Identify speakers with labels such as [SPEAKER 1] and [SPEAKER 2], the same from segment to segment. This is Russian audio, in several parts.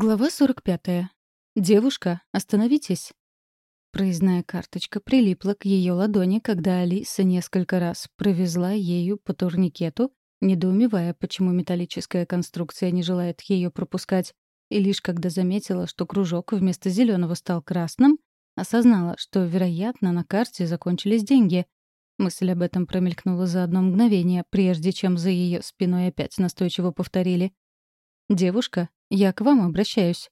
[SPEAKER 1] Глава 45. «Девушка, остановитесь!» Проездная карточка прилипла к ее ладони, когда Алиса несколько раз провезла ею по турникету, недоумевая, почему металлическая конструкция не желает ее пропускать, и лишь когда заметила, что кружок вместо зеленого стал красным, осознала, что, вероятно, на карте закончились деньги. Мысль об этом промелькнула за одно мгновение, прежде чем за ее спиной опять настойчиво повторили. «Девушка, я к вам обращаюсь».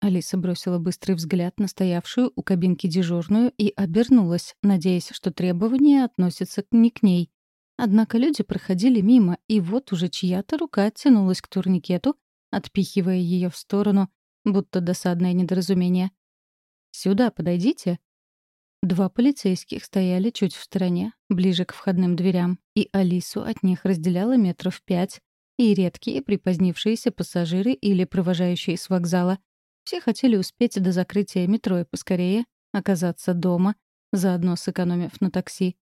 [SPEAKER 1] Алиса бросила быстрый взгляд на стоявшую у кабинки дежурную и обернулась, надеясь, что требования относятся не к ней. Однако люди проходили мимо, и вот уже чья-то рука тянулась к турникету, отпихивая ее в сторону, будто досадное недоразумение. «Сюда подойдите». Два полицейских стояли чуть в стороне, ближе к входным дверям, и Алису от них разделяло метров пять, и редкие припозднившиеся пассажиры или провожающие с вокзала. Все хотели успеть до закрытия метро и поскорее оказаться дома, заодно сэкономив на такси.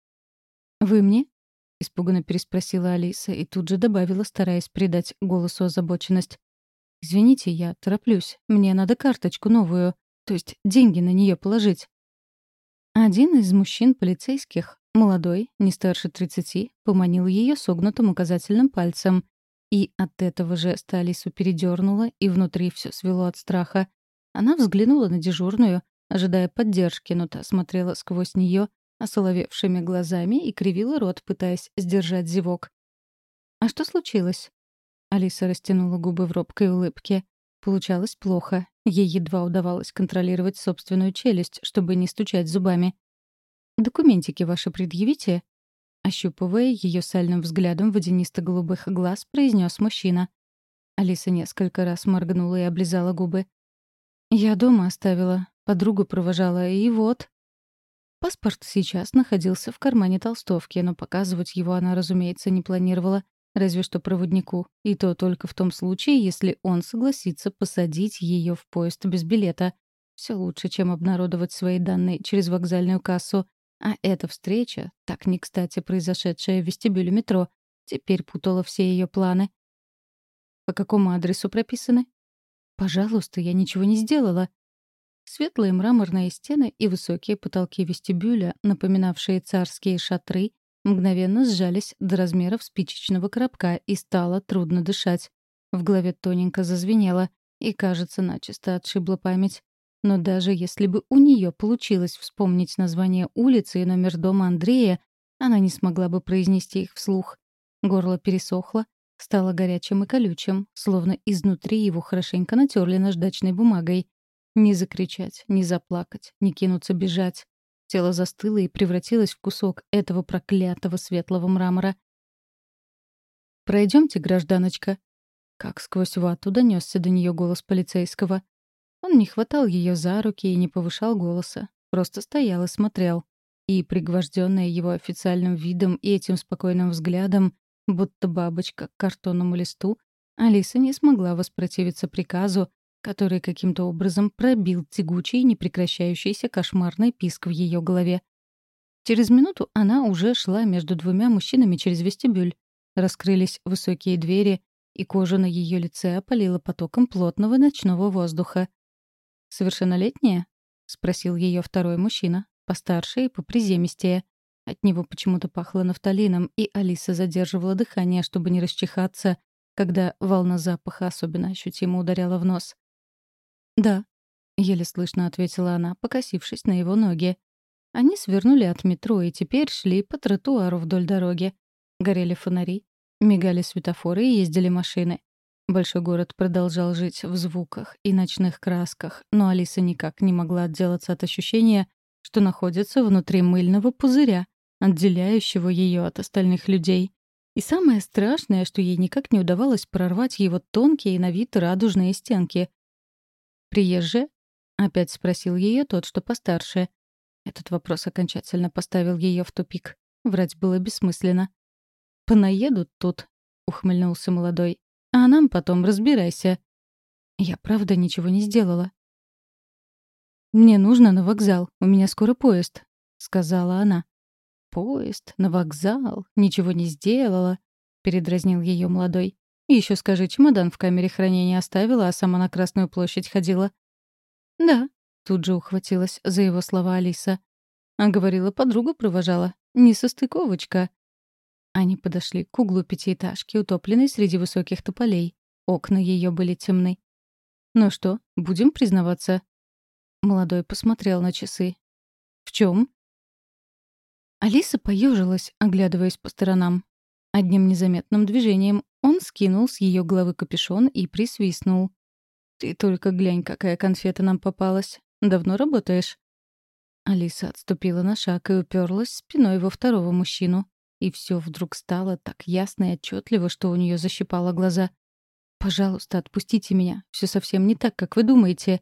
[SPEAKER 1] «Вы мне?» — испуганно переспросила Алиса и тут же добавила, стараясь придать голосу озабоченность. «Извините, я тороплюсь. Мне надо карточку новую, то есть деньги на нее положить». Один из мужчин полицейских, молодой, не старше тридцати, поманил ее согнутым указательным пальцем, и от этого жеста Алису передернула, и внутри все свело от страха. Она взглянула на дежурную, ожидая поддержки, но та смотрела сквозь нее осоловевшими глазами и кривила рот, пытаясь сдержать зевок. «А что случилось?» Алиса растянула губы в робкой улыбке. Получалось плохо. Ей едва удавалось контролировать собственную челюсть, чтобы не стучать зубами. «Документики ваши предъявите?» Ощупывая ее сальным взглядом водянисто-голубых глаз, произнес мужчина. Алиса несколько раз моргнула и облизала губы. «Я дома оставила, подругу провожала, и вот...» Паспорт сейчас находился в кармане толстовки, но показывать его она, разумеется, не планировала, разве что проводнику, и то только в том случае, если он согласится посадить ее в поезд без билета. Все лучше, чем обнародовать свои данные через вокзальную кассу, а эта встреча, так не кстати произошедшая в вестибюле метро, теперь путала все ее планы. «По какому адресу прописаны?» «Пожалуйста, я ничего не сделала». Светлые мраморные стены и высокие потолки вестибюля, напоминавшие царские шатры, мгновенно сжались до размеров спичечного коробка и стало трудно дышать. В голове тоненько зазвенело, и, кажется, начисто отшибла память. Но даже если бы у нее получилось вспомнить название улицы и номер дома Андрея, она не смогла бы произнести их вслух. Горло пересохло, стало горячим и колючим, словно изнутри его хорошенько натерли наждачной бумагой. Не закричать, не заплакать, не кинуться бежать. Тело застыло и превратилось в кусок этого проклятого светлого мрамора. «Пройдемте, гражданочка». Как сквозь вату донесся до нее голос полицейского. Он не хватал ее за руки и не повышал голоса, просто стоял и смотрел. И, пригвожденная его официальным видом и этим спокойным взглядом, будто бабочка к картонному листу, Алиса не смогла воспротивиться приказу, который каким-то образом пробил тягучий, непрекращающийся кошмарный писк в ее голове. Через минуту она уже шла между двумя мужчинами через вестибюль. Раскрылись высокие двери, и кожа на ее лице опалила потоком плотного ночного воздуха. «Совершеннолетняя?» — спросил ее второй мужчина, постарше и поприземистее. От него почему-то пахло нафталином, и Алиса задерживала дыхание, чтобы не расчихаться, когда волна запаха особенно ощутимо ударяла в нос. «Да», — еле слышно ответила она, покосившись на его ноги. Они свернули от метро и теперь шли по тротуару вдоль дороги. Горели фонари, мигали светофоры и ездили машины. Большой город продолжал жить в звуках и ночных красках, но Алиса никак не могла отделаться от ощущения, что находится внутри мыльного пузыря, отделяющего ее от остальных людей. И самое страшное, что ей никак не удавалось прорвать его тонкие на вид радужные стенки. «Приезжие?» — опять спросил ее тот, что постарше. Этот вопрос окончательно поставил ее в тупик. Врать было бессмысленно. «Понаедут тут», — ухмыльнулся молодой. А нам потом разбирайся. Я правда ничего не сделала. «Мне нужно на вокзал, у меня скоро поезд», — сказала она. «Поезд, на вокзал, ничего не сделала», — передразнил ее молодой. Еще скажи, чемодан в камере хранения оставила, а сама на Красную площадь ходила». «Да», — тут же ухватилась за его слова Алиса. А говорила, подругу провожала. Несостыковочка. Они подошли к углу пятиэтажки, утопленной среди высоких тополей. Окна ее были темны. «Ну что, будем признаваться?» Молодой посмотрел на часы. «В чем? Алиса поежилась, оглядываясь по сторонам. Одним незаметным движением он скинул с ее головы капюшон и присвистнул. «Ты только глянь, какая конфета нам попалась. Давно работаешь?» Алиса отступила на шаг и уперлась спиной во второго мужчину. И все вдруг стало так ясно и отчетливо, что у нее защипало глаза. «Пожалуйста, отпустите меня. Все совсем не так, как вы думаете».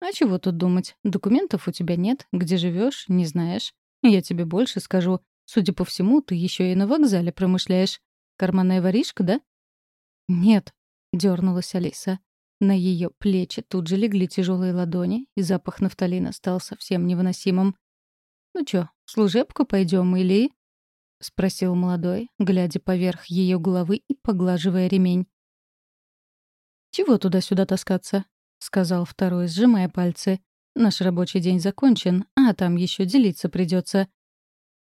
[SPEAKER 1] «А чего тут думать? Документов у тебя нет. Где живешь, не знаешь. Я тебе больше скажу. Судя по всему, ты еще и на вокзале промышляешь. Карманная воришка, да?» «Нет», — дернулась Алиса. На ее плечи тут же легли тяжелые ладони, и запах нафталина стал совсем невыносимым. «Ну чё, служебку пойдем или...» — спросил молодой, глядя поверх ее головы и поглаживая ремень. «Чего туда-сюда таскаться?» — сказал второй, сжимая пальцы. «Наш рабочий день закончен, а там еще делиться придется.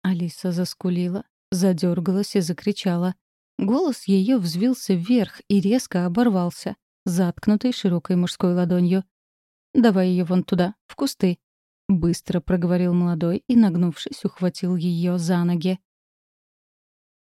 [SPEAKER 1] Алиса заскулила, задергалась и закричала. Голос ее взвился вверх и резко оборвался заткнутой широкой мужской ладонью. «Давай ее вон туда, в кусты», — быстро проговорил молодой и, нагнувшись, ухватил ее за ноги.